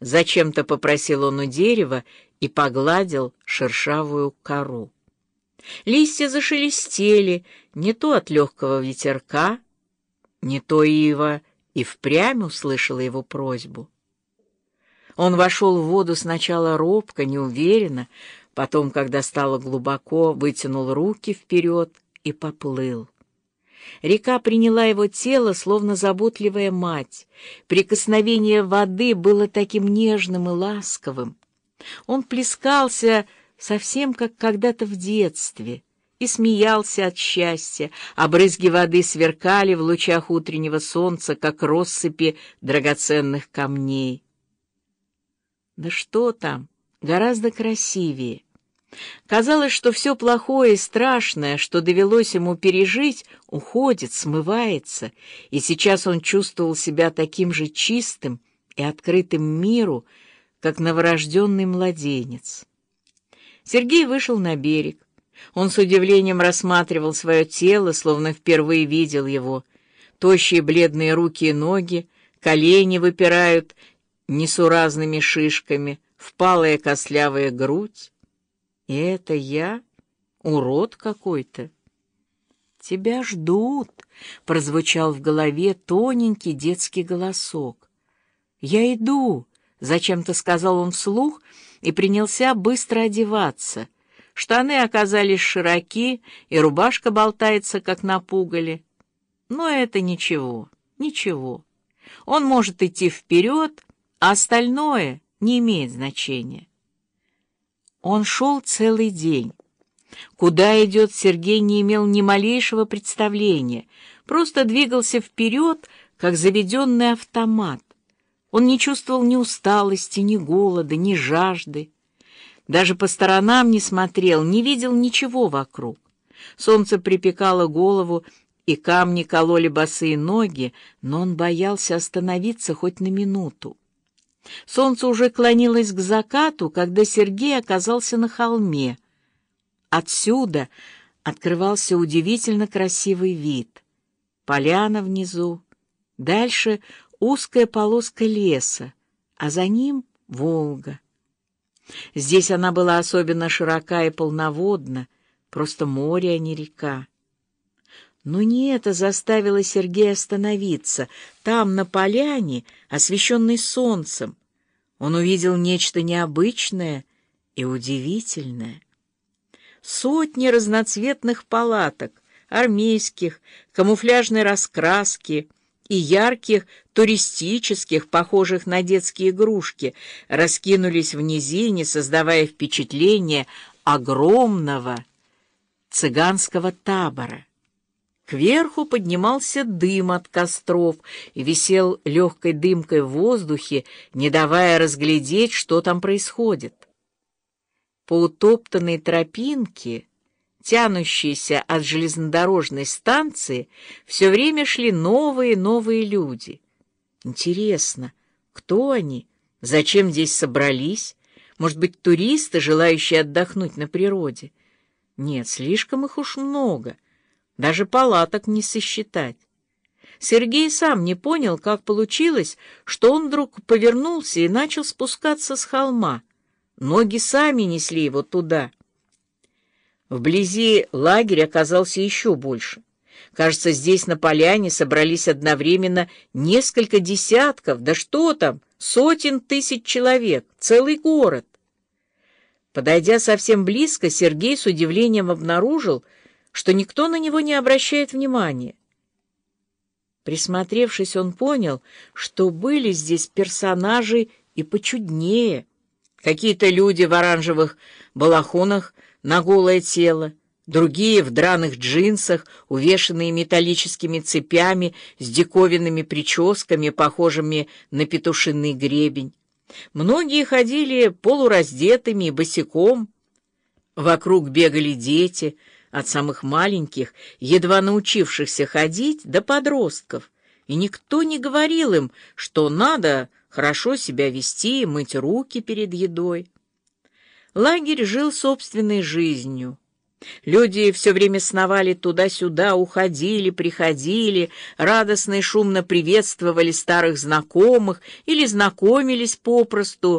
Зачем-то попросил он у дерева и погладил шершавую кору. Листья зашелестели, не то от легкого ветерка, не то ива и впрямь услышала его просьбу. Он вошел в воду сначала робко, неуверенно, потом, когда стало глубоко, вытянул руки вперед и поплыл. Река приняла его тело, словно заботливая мать. Прикосновение воды было таким нежным и ласковым. Он плескался совсем как когда-то в детстве и смеялся от счастья, а брызги воды сверкали в лучах утреннего солнца, как россыпи драгоценных камней. Да что там, гораздо красивее. Казалось, что все плохое и страшное, что довелось ему пережить, уходит, смывается, и сейчас он чувствовал себя таким же чистым и открытым миру, как новорожденный младенец. Сергей вышел на берег. Он с удивлением рассматривал свое тело, словно впервые видел его. Тощие бледные руки и ноги, колени выпирают несуразными шишками, впалая костлявая грудь. И это я? Урод какой-то. «Тебя ждут», — прозвучал в голове тоненький детский голосок. «Я иду», — зачем-то сказал он вслух и принялся быстро одеваться. Штаны оказались широки, и рубашка болтается, как на пугале. Но это ничего, ничего. Он может идти вперед, а остальное не имеет значения. Он шел целый день. Куда идет Сергей, не имел ни малейшего представления, просто двигался вперед, как заведенный автомат. Он не чувствовал ни усталости, ни голода, ни жажды. Даже по сторонам не смотрел, не видел ничего вокруг. Солнце припекало голову, и камни кололи босые ноги, но он боялся остановиться хоть на минуту. Солнце уже клонилось к закату, когда Сергей оказался на холме. Отсюда открывался удивительно красивый вид. Поляна внизу, дальше узкая полоска леса, а за ним — Волга. Здесь она была особенно широка и полноводна, просто море, а не река. Но не это заставило Сергея остановиться. Там, на поляне, освещенной солнцем, он увидел нечто необычное и удивительное. Сотни разноцветных палаток, армейских, камуфляжной раскраски и ярких туристических, похожих на детские игрушки, раскинулись в низине, создавая впечатление огромного цыганского табора. Кверху поднимался дым от костров и висел легкой дымкой в воздухе, не давая разглядеть, что там происходит. По утоптанной тропинке, тянущейся от железнодорожной станции, все время шли новые новые люди. Интересно, кто они? Зачем здесь собрались? Может быть, туристы, желающие отдохнуть на природе? Нет, слишком их уж много — даже палаток не сосчитать. Сергей сам не понял, как получилось, что он вдруг повернулся и начал спускаться с холма. Ноги сами несли его туда. Вблизи лагерь оказался еще больше. Кажется, здесь на поляне собрались одновременно несколько десятков, да что там, сотен тысяч человек, целый город. Подойдя совсем близко, Сергей с удивлением обнаружил, что никто на него не обращает внимания. Присмотревшись, он понял, что были здесь персонажи и почуднее. Какие-то люди в оранжевых балахонах на голое тело, другие в драных джинсах, увешанные металлическими цепями с диковинными прическами, похожими на петушиный гребень. Многие ходили полураздетыми и босиком. Вокруг бегали дети — от самых маленьких, едва научившихся ходить, до подростков, и никто не говорил им, что надо хорошо себя вести и мыть руки перед едой. Лагерь жил собственной жизнью. Люди все время сновали туда-сюда, уходили, приходили, радостно и шумно приветствовали старых знакомых или знакомились попросту,